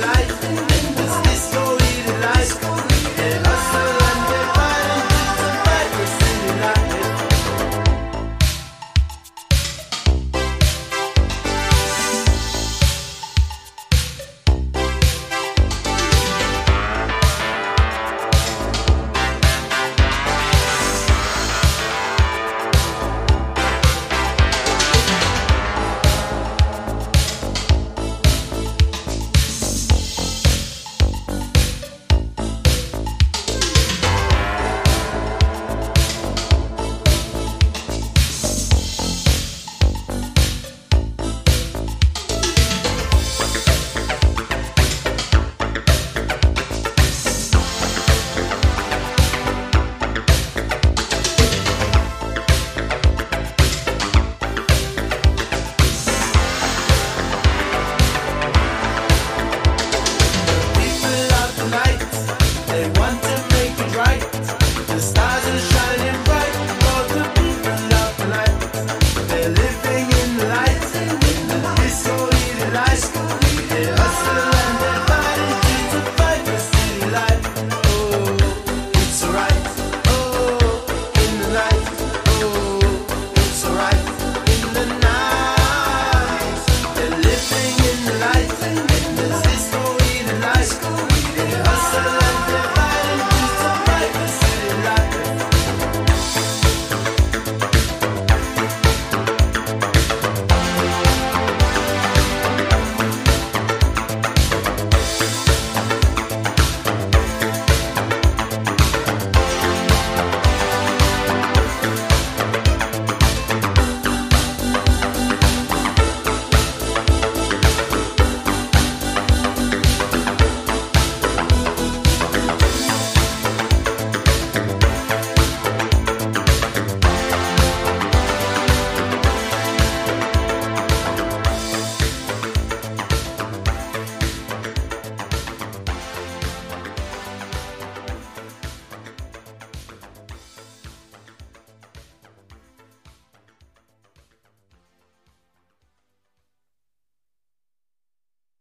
Life.